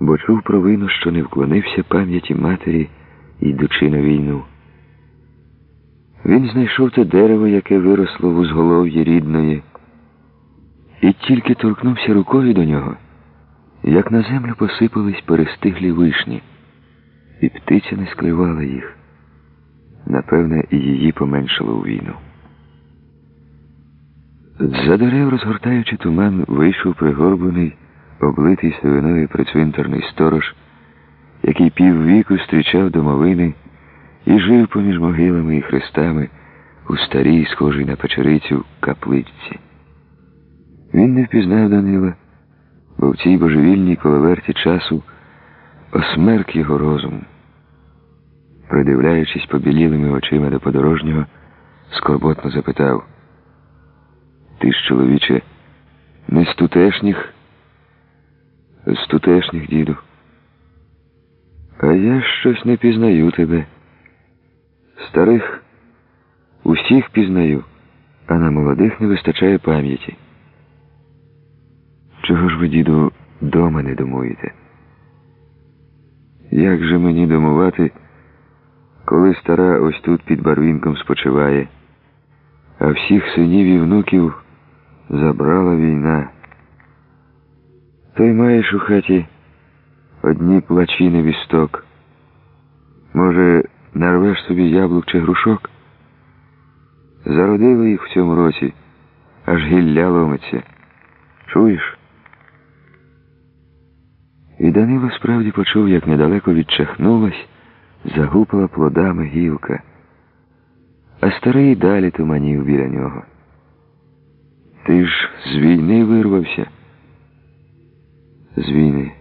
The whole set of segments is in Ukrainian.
бо чув провину, що не вклонився пам'яті матері, йдучи на війну. Він знайшов те дерево, яке виросло в узголов'ї рідної, і тільки торкнувся рукою до нього, як на землю посипались перестиглі вишні, і птиця не склевала їх. Напевне, і її поменшало у війну. З-за дерев, розгортаючи туман, вийшов пригорблений, облитий сивиною прицвинтарний сторож, який піввіку зустрічав домовини і жив поміж могилами і хрестами у старій, схожій на печерицю, капличці. Він не впізнав Данила, бо в цій божевільній коловерті часу осмерк його розум. Придивляючись побілілими очима до подорожнього, скорботно запитав. Ти ж, чоловіче, не з тутешніх, з тутешніх, діду. А я щось не пізнаю тебе. Старих усіх пізнаю, а на молодих не вистачає пам'яті. Чого ж ви, діду, дома не домуєте? Як же мені домувати, коли стара ось тут під барвінком спочиває, а всіх синів і внуків забрала війна. Той маєш у хаті одні плачі невісток. Може, нарвеш собі яблук чи грушок? Зародили їх в цьому році, аж гілля ломиться. Чуєш? І Данило справді почув, як недалеко відчахнулась, загупала плодами гілка, а старий далі туманів біля нього. Ти ж з війни вирвався. З війни.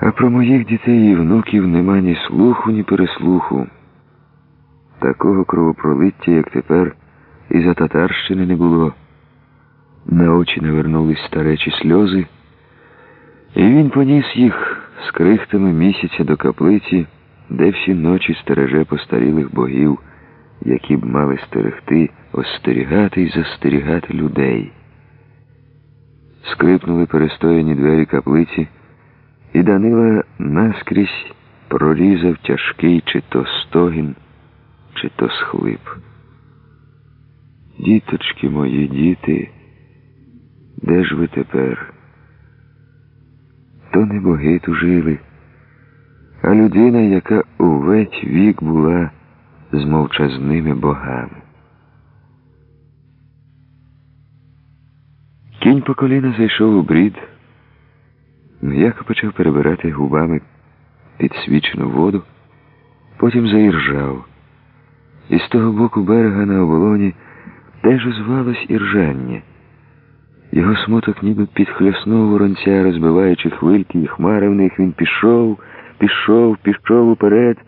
А про моїх дітей і внуків нема ні слуху, ні переслуху. Такого кровопролиття, як тепер, і за татарщини не було. На очі навернулись старечі сльози, і він поніс їх з крихтами місяця до каплиці, де всі ночі стереже постарілих богів, які б мали стерегти, остерігати і застерігати людей. Скрипнули перестояні двері каплиці, і Данила наскрізь прорізав тяжкий чи то стогін, чи то схлип. Діточки мої, діти, де ж ви тепер? То не боги тужили, а людина, яка увесь вік була з мовчазними богами. Кінь по коліна зайшов у брід, м'яко почав перебирати губами підсвічену воду, потім заіржав. І з того боку берега на оболоні теж озвалось іржання. Його смуток ніби підхльоснув воронця, розбиваючи хвильки і хмари в них, він пішов, пішов, пішов уперед,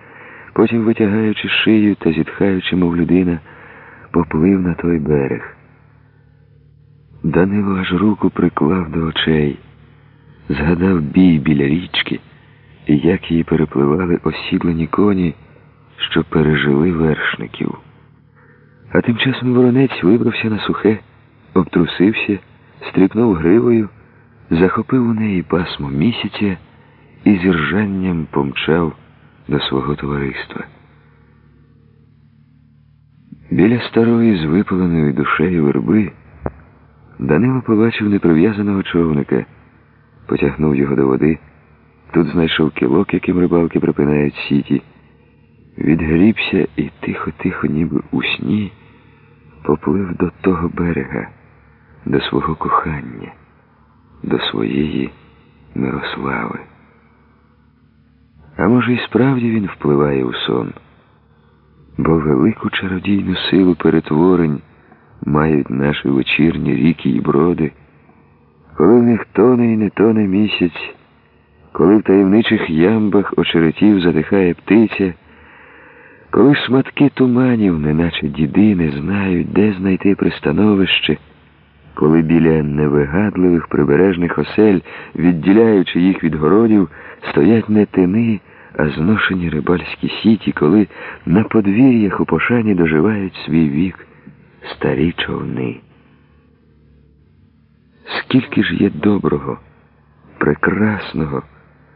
потім, витягаючи шию та зітхаючи, мов людина, поплив на той берег. Данило аж руку приклав до очей, згадав бій біля річки і як її перепливали осідлені коні, що пережили вершників. А тим часом воронець вибрався на сухе, обтрусився, стріпнув гривою, захопив у неї пасмо місяця і з ржанням помчав до свого товариства. Біля старої з випаленою душею верби. Данило побачив неприв'язаного човника, потягнув його до води. Тут знайшов кілок, яким рибалки припинають сіті. Відгрібся і тихо-тихо, ніби у сні, поплив до того берега, до свого кохання, до своєї Мирослави. А може, і справді він впливає у сон, бо велику чародійну силу перетворень мають наші вечірні ріки і броди, коли в них тоне і не тоне місяць, коли в таємничих ямбах очеретів задихає птиця, коли шматки туманів, неначе діди, не знають, де знайти пристановище, коли біля невигадливих прибережних осель, відділяючи їх від городів, стоять не тини, а зношені рибальські сіті, коли на подвір'ях у пошані доживають свій вік старі човни. Скільки ж є доброго прекрасного.